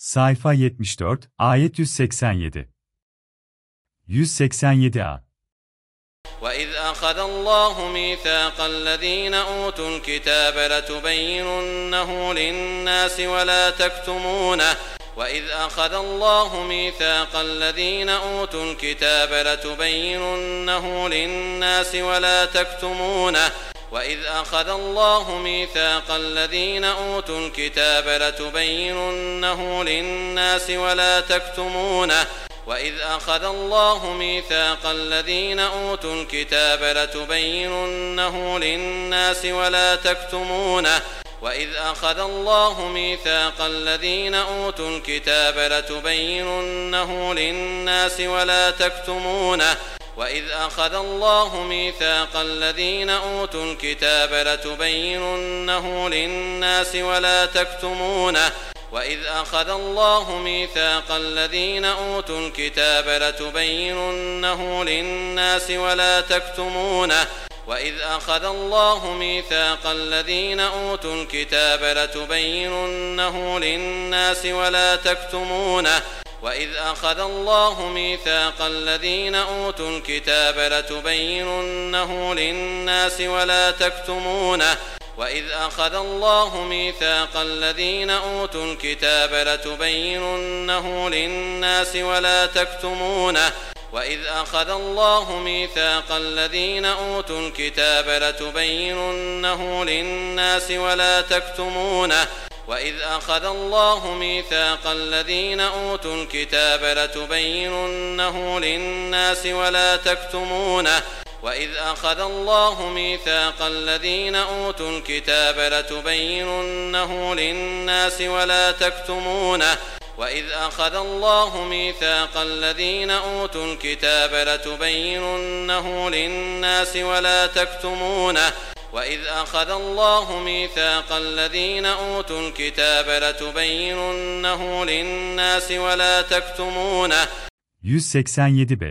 Sayfa 74, ayet 187. 187a. وإذ أخذ الله ميثاق الذين أوتوا الكتاب لتبيننه للناس ولا تكتمونه وإذ أخذ الله ميثاق الذين أوتوا الكتاب لتبيننه للناس ولا تكتمونه وإذ أخذ الله ميثاق الذين أوتوا الكتاب لتبيننه للناس ولا تكتمونه وإذ أخذ الله ميثاق الذين أوتوا الكتاب لتبيننه للناس ولا تكتمونه وإذ أخذ الله ميثاق الذين أوتوا الكتاب لتبيننه للناس ولا تكتمونه وإذ أخذ الله ميثاق الذين أوتوا الكتاب لتبيننه للناس ولا تكتمونه وإذ أخذ الله ميثاق الذين أوتوا الكتاب لتبيننه للناس ولا تكتمونه وإذ أخذ الله ميثاق الذين أوتوا الكتاب لتبيننه للناس ولا تكتمونه وإذ أخذ الله ميثاق الذين أوتوا الكتاب لتبيننه للناس ولا تكتمونه وإذ أخذ الله ميثاق الذين أوتوا الكتاب لتبيننه للناس ولا تكتمونه وإذ أخذ الله ميثاق الذين أوتوا الكتاب لتبيننه للناس ولا تكتمونه وإذ أخذ الله ميثاق الذين أوتوا الكتاب لتبيننه للناس ولا تكتمونه وإذ أخذ الله ميثاق الذين أوتوا الكتاب لتبيننه للناس ولا تكتمونه وإذ أخذ الله ميثاق الذين أوتوا الكتاب لتبيننه للناس ولا تكتمونه وإذ أخذ الله ميثاق الذين أوتوا الكتاب لتبيننه للناس ولا تكتمونه 187b.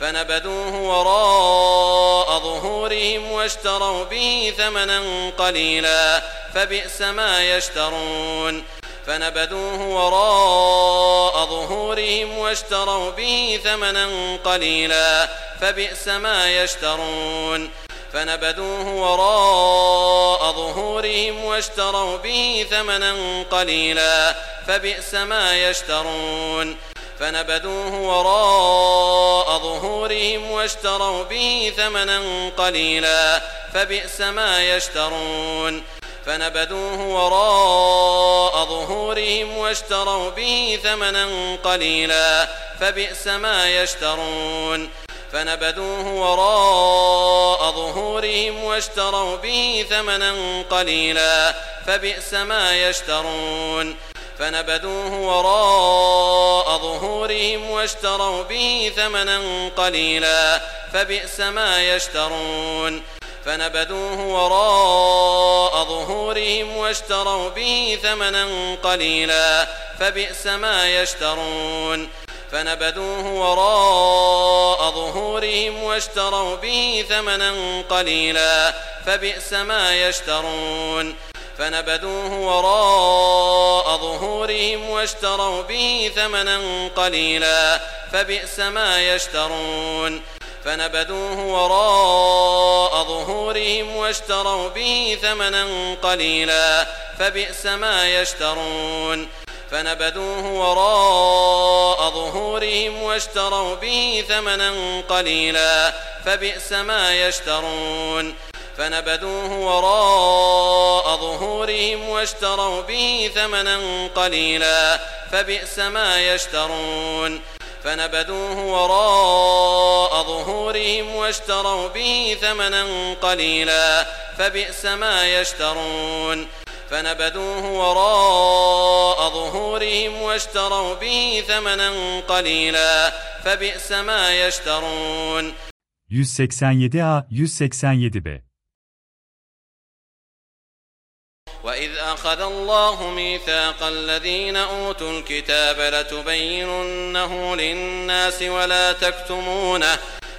فنبذوه وراء ظهورهم واشتروا به ثمنا قليلا فبئس ما يشترون فنبذوه وراء ظهورهم واشتروا به ثمنا قليلا فبئس ما يشترون فنبذوه وراء ظهورهم واشتروا به ثمنا قليلا فبئس ما يشترون. فنبذوه وراء ظهورهم واشتروا به ثمنا قليلا فبئس ما يشترون. فنبذوه وراء ظهورهم واشتروا به ثمنا قليلا فبئس ما يشترون. فنبذوه وراء ظهورهم واشتروا به ثمنا قليلا فبئس ما يشترون. فنبذوه وراء ظهورهم واشتروا به ثمنا قليلا فبئس ما يشترون. فنبذوه وراء ظهورهم واشتروا به ثمنا قليلا فبئس ما يشترون. فنبذوه وراء ظهورهم واشتروا به ثمنا قليلا فبئس ما يشترون. فنبذوه وراء ظهورهم واشتروا به ثمنا قليلا فبئس ما يشترون. فنبذوه وراء ظهورهم واشتروا به ثمنا قليلا فبئس ما يشترون. فنبذوه وراء ظهورهم واشتروا به ثمنا قليلا فبئس ما يشترون. فنبذوه وراء ظهورهم واشتروا به ثمنا قليلا فبئس ما يشترون. فنبذوه وراء ظهورهم واشتروا به ثمنا قليلا فبئس ما يشترون. فنبذوه وراء ظهورهم واشتروا به ثمنا قليلا فبئس ما يشترون 187a 187b. وإذ أخذ الله ميثاق الذين أوتوا الكتاب لتبيننه للناس ولا تكتمونه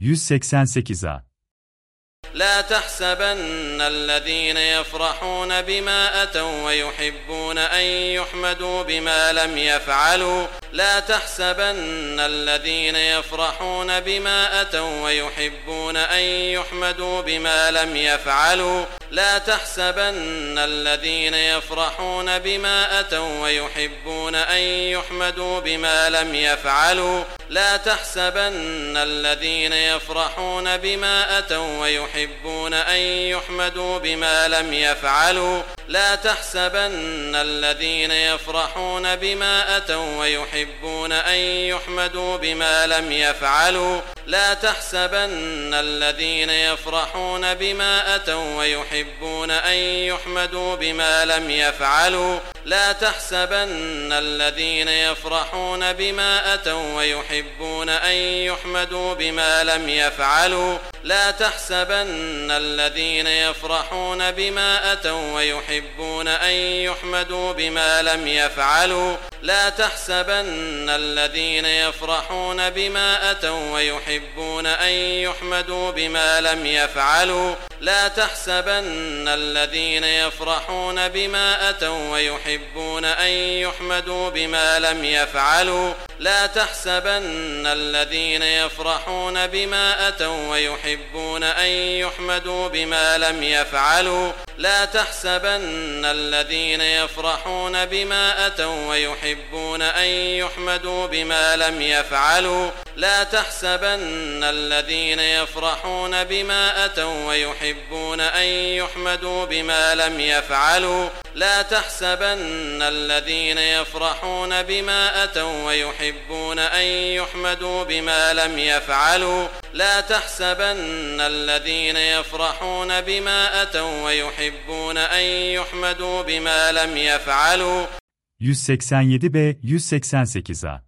188A لا تحسبن الذين يفرحون بما أتوا ويحبون أن يحمدوا بما لم يفعلوا. لا تحسبن الذين يفرحون بما أتوا ويحبون أن يحمدوا بما لم يفعلوا. لا تحسبن الذين يفرحون بما أتوا ويحبون أن يحمدوا بما لم يفعلوا. لا تحسبن الذين يفرحون بما أتوا ويحبون أن يحمدوا بما لم يفعلوا. لا تحسبن الذين يفرحون بما أتوا ويحبون أن يحمدوا بما لم يفعلوا. لا تحسبن الذين يفرحون بما أتوا ويحبون أن يحمدوا بما لم يفعلوا. لا تحسبن الذين يفرحون بما أتوا ويحبون أن يحمدوا بما لم يفعلوا. لا تحسبن الذين يفرحون بما أتوا ويحبون أن يحمدوا بما لم يفعلوا. لا تحسبن الذين يفرحون بما أتوا ويحبون أن يحمدوا بما لم يفعلوا. لا تحسبن الذين يفرحون بما أتوا ويحبون أن يحمدوا بما لم يفعلوا. لا تحسبن الذين يفرحون بما أتوا ويحبون أن يحمدوا بما لم يفعلوا. لا تحسبن الذين يفرحون بما أتوا ويحبون أن يحمدوا بما لم يفعلوا. لا تحسبن الذين يفرحون بما أتوا ويحبون أن يحمدوا بما لم يفعلوا. لا تحسبن الذين يفرحون بما أتوا ويحبون أن يحمدوا بما لم يفعلوا. لا تحسبن الذين يفرحون بما أتوا ويحبون أن يحمدوا بما لم يفعلوا. 187B 188 A.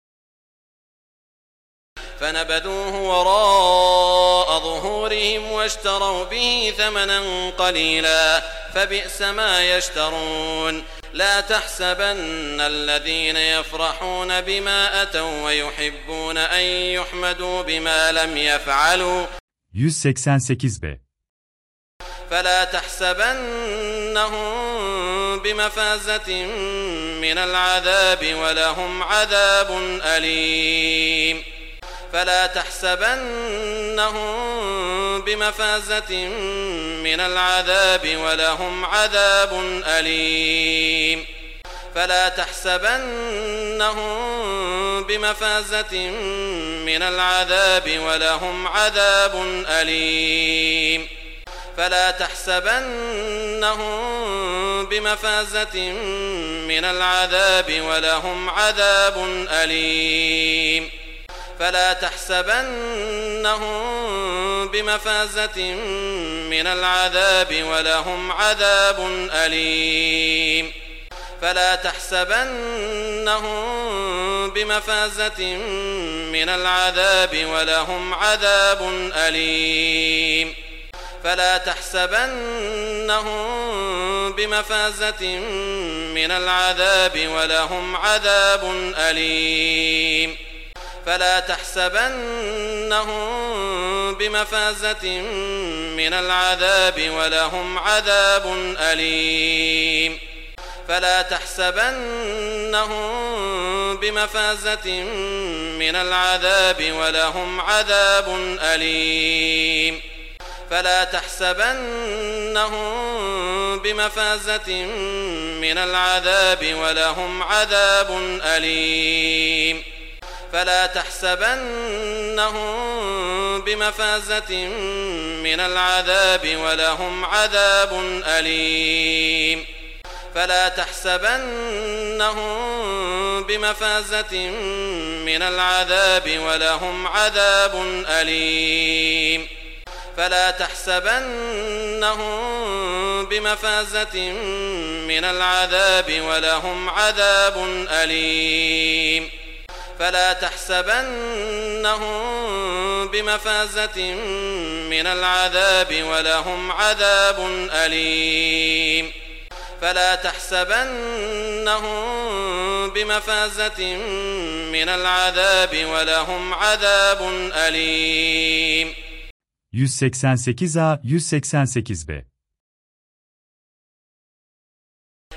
فنبذوه وراء ظهورهم واشتروا به ثمنا قليلا فبئس ما يشترون. لا تحسبن الذين يفرحون بما أتوا ويحبون أن يحمدوا بما لم يفعلوا. 188b فلا تحسبنهم بمفازة من العذاب ولهم عذاب أليم. فلا تحسبنهم بمفازة من العذاب ولهم عذاب أليم. فلا تحسبنهم بمفازة من العذاب ولهم عذاب أليم. فلا تحسبنهم بمفازة من العذاب ولهم عذاب أليم. فلا تحسبنهم بمفازة من العذاب ولهم عذاب أليم. فلا تحسبنهم بمفازة من العذاب ولهم عذاب أليم. فلا تحسبنهم بمفازة من العذاب ولهم عذاب أليم. فلا تحسبنهم بمفازة من العذاب ولهم عذاب أليم. فلا تحسبنهم بمفازة من العذاب ولهم عذاب أليم. فلا تحسبنهم بمفازة من العذاب ولهم عذاب أليم. فلا تحسبنهم بمفازة من العذاب ولهم عذاب أليم. فلا تحسبنهم بمفازة من العذاب ولهم عذاب أليم. فلا تحسبنهم بمفازة من العذاب ولهم عذاب أليم. فلا تحسبنهم بمفازة من العذاب ولهم عذاب أليم. فلا تحسبنهم بمفازة من العذاب ولهم عذاب أليم. 188a 188b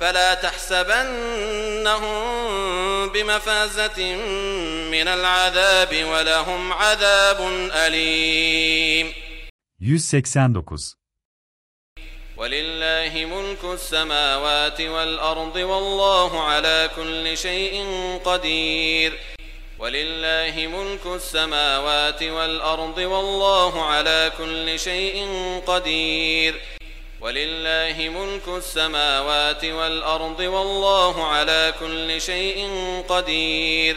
فلا تحسبنهم بمفازة من العذاب ولهم عذاب أليم. 189 ولله ملك السماوات والأرض والله على كل شيء قدير. ولله ملك السماوات والأرض والله على كل شيء قدير. ولله ملك السماوات والأرض والله على كل شيء قدير.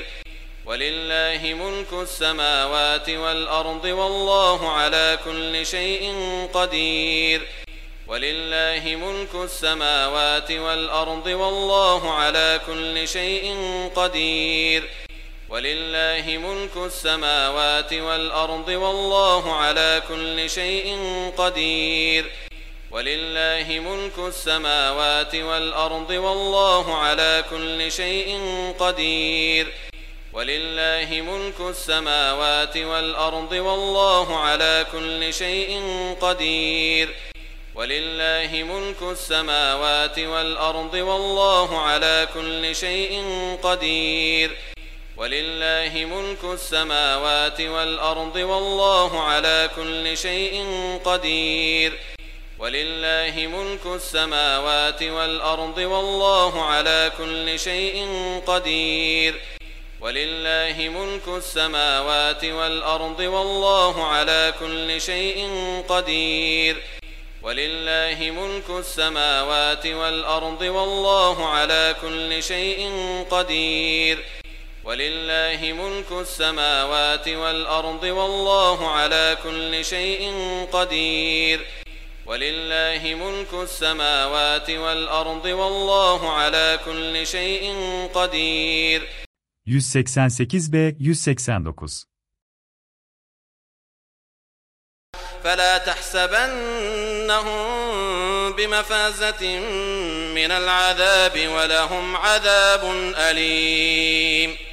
ولله ملك السماوات والأرض والله على كل شيء قدير. ولله ملك السماوات والأرض والله على كل شيء قدير. ولله ملك السماوات والأرض والله على كل شيء قدير. ولله ملك السماوات والأرض والله على كل شيء قدير. ولله ملك السماوات والأرض والله على كل شيء قدير. ولله ملك السماوات والأرض والله على كل شيء قدير. ولله ملك السماوات والأرض والله على كل شيء قدير. ولله ملك السماوات والأرض والله على كل شيء قدير. ولله ملك السماوات والأرض والله على كل شيء قدير. ولله ملك السماوات والأرض والله على كل شيء قدير. ولله ملك السماوات والأرض والله على كل شيء قدير. ولله ملك السماوات والأرض والله على كل شيء قدير. 188b 189 فلا تحسبنهم بمفازة من العذاب ولهم عذاب أليم.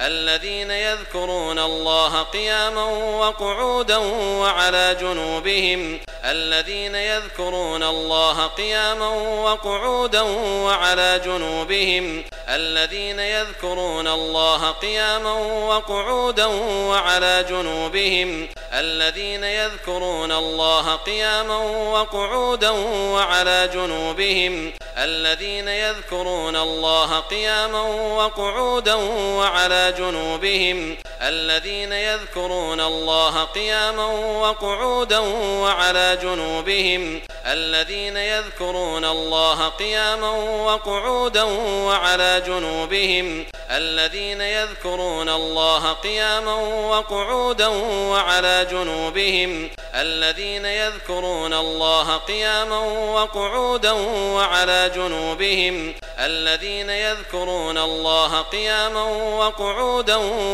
الذين يذكرون الله قياما وقعودا وعلى جنوبهم الذين يذكرون الله قياما وقعودا وعلى جنوبهم الذين يذكرون الله قياما وقعودا وعلى جنوبهم الذين يذكرون الله قياما وقعودا وعلى جنوبهم الذين يذكرون الله قياما وقعودا وعلى جنوبهم الذين يذكرون الله قياما وقعودا وعلى جنوبهم الذين يذكرون الله قياما وقعودا وعلى جنوبهم الذين يذكرون الله قياما وقعودا وعلى جنوبهم الذين يذكرون الله قياما وقعودا وعلى جنوبهم الذين يذكرون الله قياما وقعودا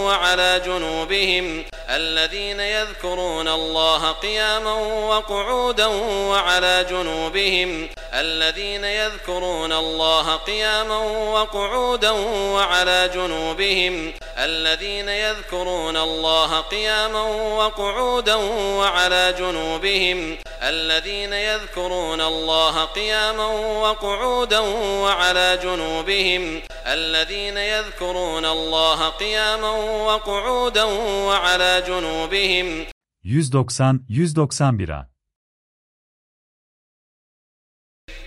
وعلى جنوبهم الذين يذكرون الله قياما وقعودا وعلى جنوبهم الذين يذكرون الله قياما وقعودا وعلى جنوبهم. الذين يذكرون الله قياما وقعودا وعلى جنوبهم. الذين يذكرون الله قياما وقعودا وعلى جنوبهم. الذين يذكرون الله قياما وقعودا وعلى جنوبهم. 190 191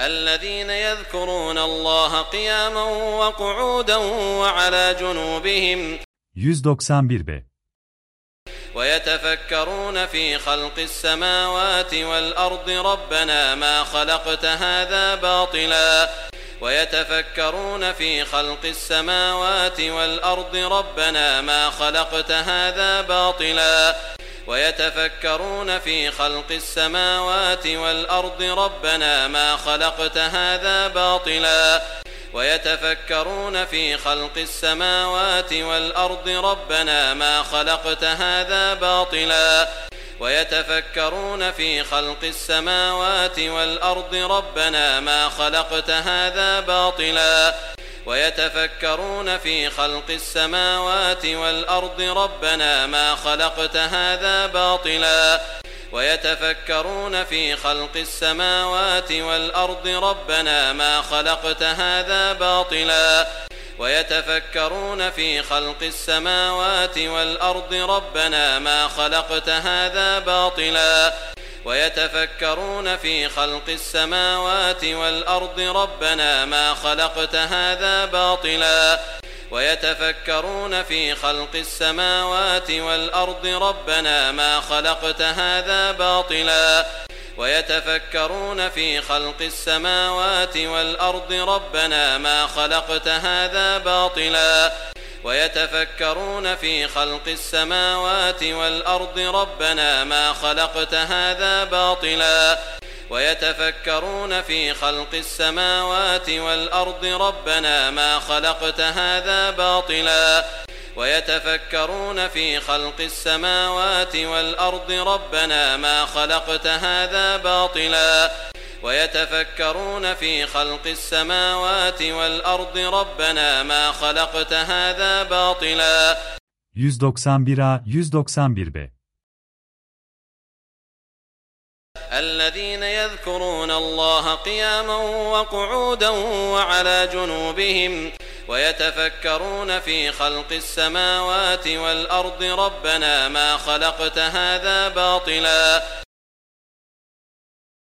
الذين يذكرون الله قياما وقعودا وعلى جنوبهم. 191 b. ويتفكرون في خلق السماوات والأرض ربنا ما خلقت هذا باطلا. ويتفكرون في خلق السماوات والأرض ربنا ما خلقت هذا باطلا. ويتفكرون في خلق السماوات والأرض ربنا ما خلقت هذا باطلا ويتفكرون في خلق السماوات والأرض ربنا ما خلقت هذا باطلا ويتفكرون في خلق السماوات والأرض ربنا ما خلقت هذا باطلا ويتفكرون في خلق السماوات والأرض ربنا ما خلقت هذا باطلا. ويتفكرون في خلق السماوات والأرض ربنا ما خلقت هذا باطلا. ويتفكرون في خلق السماوات والأرض ربنا ما خلقت هذا باطلا. ويتفكرون في خلق السماوات والأرض ربنا ما خلقت هذا باطلا. ويتفكرون في خلق السماوات والأرض ربنا ما خلقت هذا باطلا. ويتفكرون في خلق السماوات والأرض ربنا ما خلقت هذا باطلا. ويتفكرون في خلق السماوات والأرض ربنا ما خلقت هذا باطلا. ويتفكرون في خلق السماوات والأرض ربنا ما خلقت هذا باطلا. ويتفكرون في خلق السماوات والأرض ربنا ما خلقت هذا باطلا. ويتفكرون في خلق السماوات والأرض ربنا ما خلقت هذا باطلا. 191 a 191 b الذين يذكرون الله قياما وقعودا وعلى جنوبهم ويتفكرون في خلق السماوات والأرض ربنا ما خلقت هذا باطلا.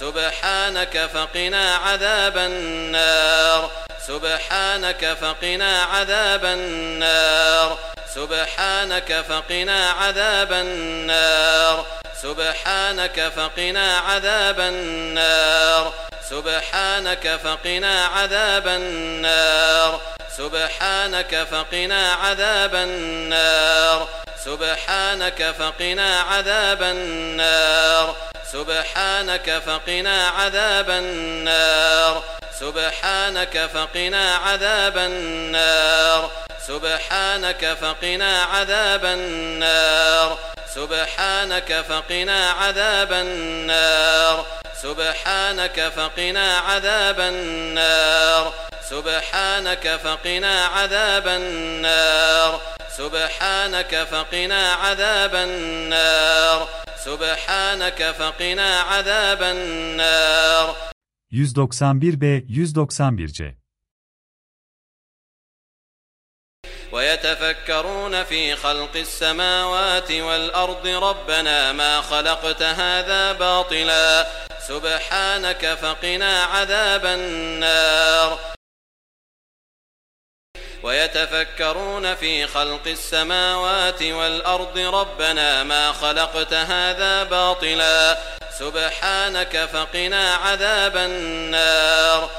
سبحانك فقنا عذاب النار. سبحانك فقنا عذاب النار. سبحانك فقنا عذاب النار. سبحانك فقنا عذاب النار. سبحانك فقنا عذاب النار. سبحانك فقنا عذاب النار. سبحانك فقنا عذاب النار. سبحانك فقنا عذاب النار. سبحانك فقنا عذاب النار. سبحانك فقنا عذاب النار. سبحانك فقنا عذاب النار. سبحانك فقنا عذاب النار. سبحانك فقنا عذاب النار. سبحانك فقنا عذاب النار. سبحانك فقنا عذاب النار. 191 b 191 c ويتفكرون في خلق السماوات والأرض ربنا ما خلقت هذا باطلا. سبحانك فقنا عذاب النار. ويتفكرون في خلق السماوات والأرض ربنا ما خلقت هذا باطلا. سبحانك فقنا عذاب النار.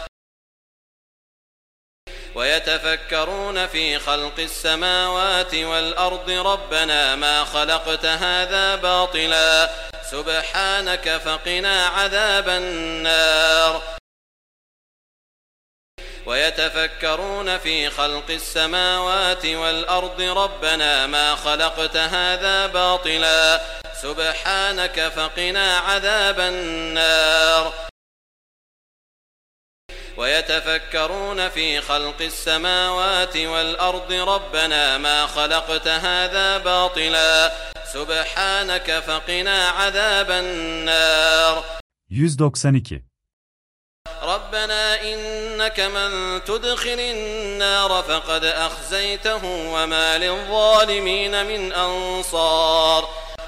ويتفكرون في خلق السماوات والأرض ربنا ما خلقت هذا باطلا. سبحانك فقنا عذاب النار. ويتفكرون في خلق السماوات والأرض ربنا ما خلقت هذا باطلا. سبحانك فقنا عذاب النار. ويتفكرون في خلق السماوات والأرض ربنا ما خلقت هذا باطلا. سبحانك فقنا عذاب النار. 192 ربنا إنك من تدخل النار فقد أخزيته وما للظالمين من أنصار.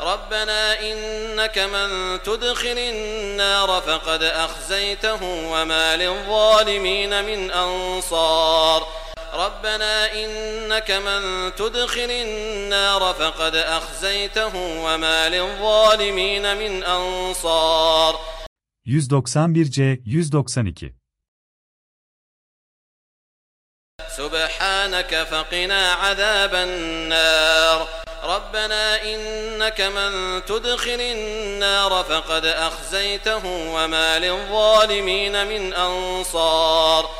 ربنا إنك من تدخل النار فقد أخزيته وما للظالمين من أنصار. ربنا إنك من تدخل النار فقد أخزيته وما للظالمين من أنصار. 191C 192 سبحانك فقنا عذاب النار. ربنا إنك من تدخل النار فقد أخزيته وما للظالمين من أنصار.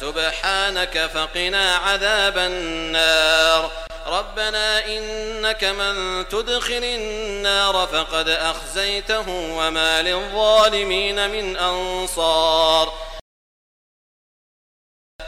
سبحانك فقنا عذاب النار. ربنا إنك من تدخل النار فقد أخزيته وما للظالمين من أنصار.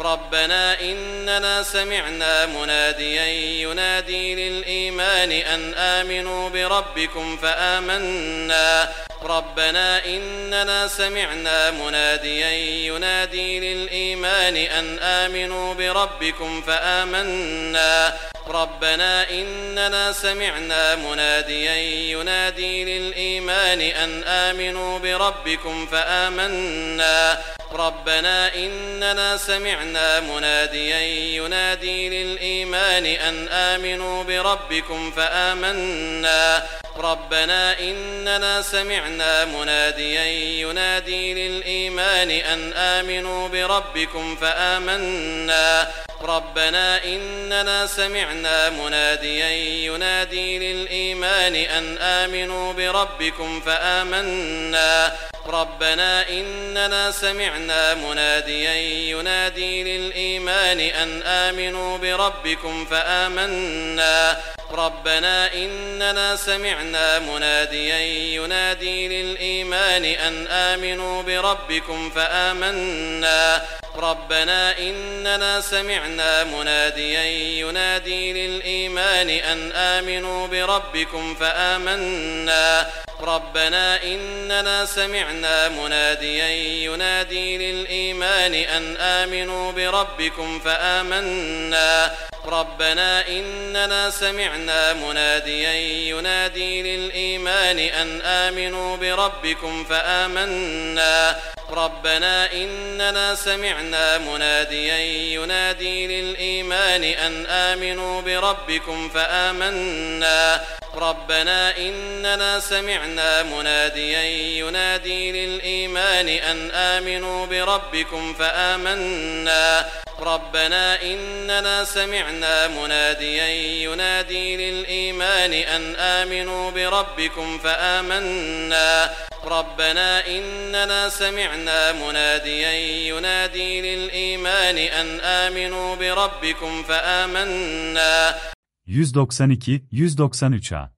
ربنا إننا سمعنا مناديا ينادي للإيمان أن آمنوا بربكم فآمنا. ربنا إننا سمعنا مناديا ينادي للإيمان أن آمنوا بربكم فآمنا. ربنا إننا سمعنا مناديا ينادي للإيمان أن آمنوا بربكم فآمنا. ربنا إننا سمعنا مناديا ينادي للإيمان أن آمنوا بربكم فآمنا. ربنا إننا سمعنا مناديا ينادي للإيمان أن آمنوا بربكم فآمنا. ربنا إننا سمعنا مناديا ينادي للإيمان أن آمنوا بربكم فآمنا. ربنا إننا سمعنا مناديا ينادي للإيمان أن آمنوا بربكم فآمنا. ربنا إننا سمعنا مناديا ينادي للإيمان أن آمنوا بربكم فآمنا. ربنا إننا سمعنا مناديا ينادي للإيمان أن آمنوا بربكم فآمنا. ربنا إننا سمعنا مناديا ينادي للإيمان أن آمنوا بربكم فآمنا. ربنا إننا سمعنا مناديا ينادي للإيمان أن آمنوا بربكم فآمنا. ربنا إننا سمعنا مناديا ينادي للإيمان أن آمنوا بربكم فآمنا. ربنا إننا سمعنا مناديا ينادي للإيمان أن آمنوا بربكم فآمنا. ربنا إننا سمعنا مناديا ينادي للإيمان أن آمنوا بربكم فآمنا. ربنا إننا سمعنا مناديا ينادي للإيمان أن آمنوا بربكم فآمنا. 192 193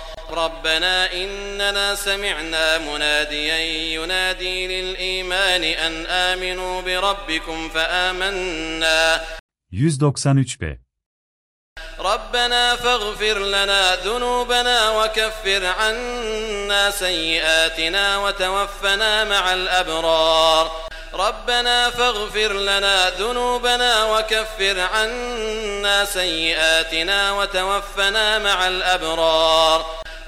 ربنا إننا سمعنا مناديا ينادي للإيمان أن آمنوا بربكم فآمنا. 193b ربنا فاغفر لنا ذنوبنا وكفر عنا سيئاتنا وتوفنا مع الأبرار. ربنا فاغفر لنا ذنوبنا وكفر عنا سيئاتنا وتوفنا مع الأبرار.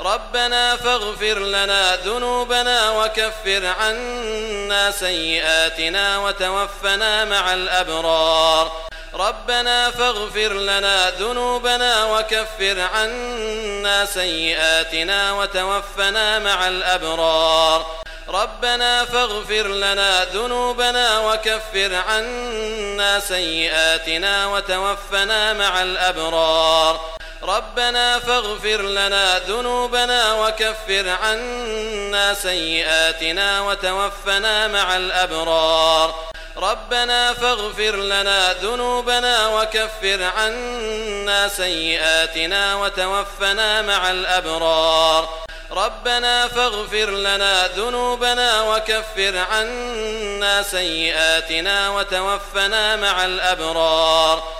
ربنا فاغفر لنا ذنوبنا وكفر عنا سيئاتنا وتوفنا مع الأبرار. ربنا فاغفر لنا ذنوبنا وكفر عنا سيئاتنا وتوفنا مع الأبرار. ربنا فاغفر لنا ذنوبنا وكفر عنا سيئاتنا وتوفنا مع الأبرار. ربنا فاغفر لنا ذنوبنا وكفر عنا سيئاتنا وتوفنا مع الأبرار. ربنا فاغفر لنا ذنوبنا وكفر عنا سيئاتنا وتوفنا مع الأبرار. ربنا فاغفر لنا ذنوبنا وكفر عنا سيئاتنا وتوفنا مع الأبرار.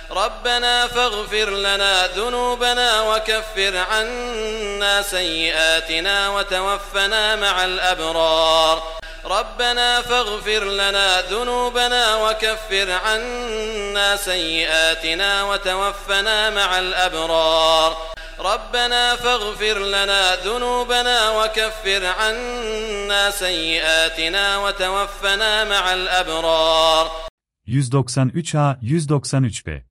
ربنا فاغفر لنا ذنوبنا وكفر عنا سيئاتنا وتوفنا مع الأبرار. ربنا فاغفر لنا ذنوبنا وكفر عنا سيئاتنا وتوفنا مع الأبرار. ربنا فاغفر لنا ذنوبنا وكفر عنا سيئاتنا وتوفنا مع الأبرار. 193A 193B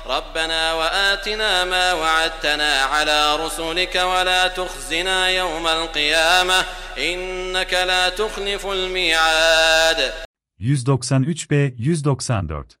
ربنا وآتنا ما وعدتنا على رسلك ولا تخزنا يوم القيامة إنك لا تخلف الميعاد. 193b 194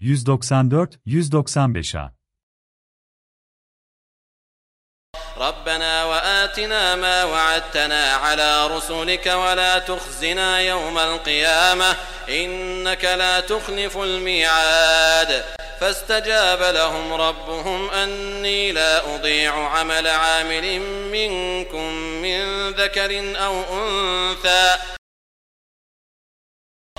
194 195 ربنا وآتنا ما وعدتنا على رسلك ولا تخزنا يوم القيامة. إنك لا تخلف الميعاد. فاستجاب لهم ربهم أني لا أضيع عمل عامل منكم من ذكر أو أنثى.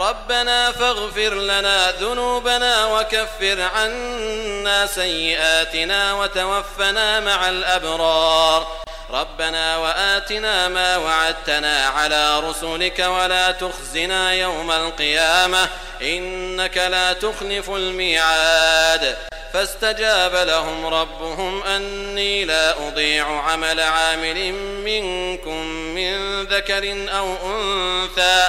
ربنا فاغفر لنا ذنوبنا وكفر عنا سيئاتنا وتوفنا مع الأبرار. ربنا وآتنا ما وعدتنا على رسلك ولا تخزنا يوم القيامة. إنك لا تخلف الميعاد. فاستجاب لهم ربهم أني لا أضيع عمل عامل منكم من ذكر أو أنثى.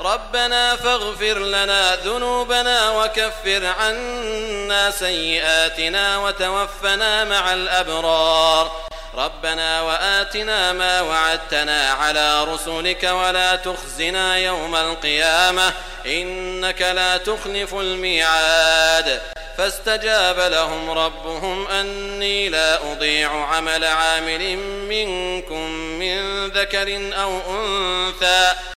ربنا فاغفر لنا ذنوبنا وكفر عنا سيئاتنا وتوفنا مع الأبرار. ربنا وآتنا ما وعدتنا على رسلك ولا تخزنا يوم القيامة. إنك لا تخلف الميعاد. فاستجاب لهم ربهم أني لا أضيع عمل عامل منكم من ذكر أو أنثى.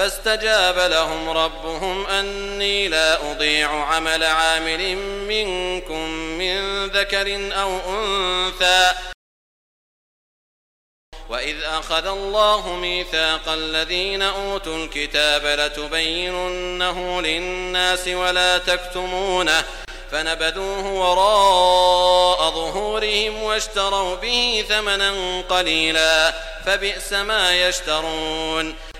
فاستجاب لهم ربهم أني لا أضيع عمل عامل منكم من ذكر أو أنثى. وإذ أخذ الله ميثاق الذين أوتوا الكتاب لتبيننه للناس ولا تكتمونه فنبذوه وراء ظهورهم واشتروا به ثمنا قليلا فبئس ما يشترون.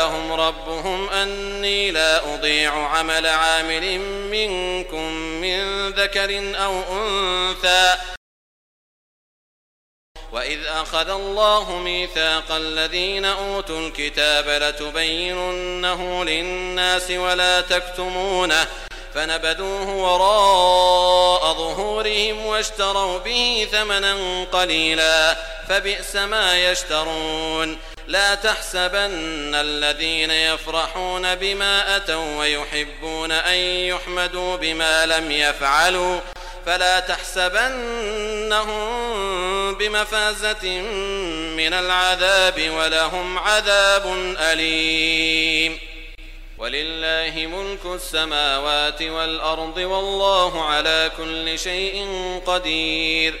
لهم ربهم أني لا أضيع عمل عامل منكم من ذكر أو أنثى. وإذ أخذ الله ميثاق الذين أوتوا الكتاب لتبيننه للناس ولا تكتمونه فنبذوه وراء ظهورهم واشتروا به ثمنا قليلا فبئس ما يشترون. لا تحسبن الذين يفرحون بما أتوا ويحبون أن يحمدوا بما لم يفعلوا. فلا تحسبنهم بمفازة من العذاب ولهم عذاب أليم. ولله ملك السماوات والأرض والله على كل شيء قدير.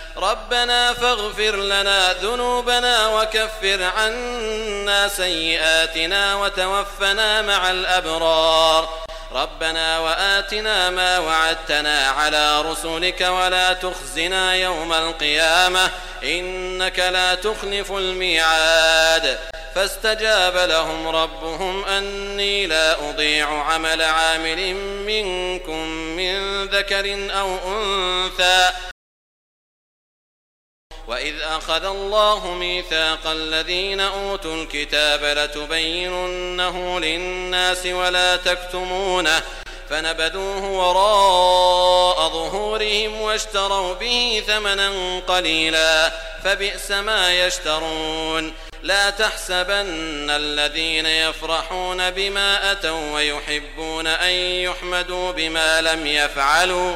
ربنا فاغفر لنا ذنوبنا وكفر عنا سيئاتنا وتوفنا مع الأبرار. ربنا وآتنا ما وعدتنا على رسلك ولا تخزنا يوم القيامة. إنك لا تخلف الميعاد. فاستجاب لهم ربهم أني لا أضيع عمل عامل منكم من ذكر أو أنثى. وإذ أخذ الله ميثاق الذين أوتوا الكتاب لتبيننه للناس ولا تكتمونه فنبذوه وراء ظهورهم واشتروا به ثمنا قليلا فبئس ما يشترون لا تحسبن الذين يفرحون بما أتوا ويحبون أن يحمدوا بما لم يفعلوا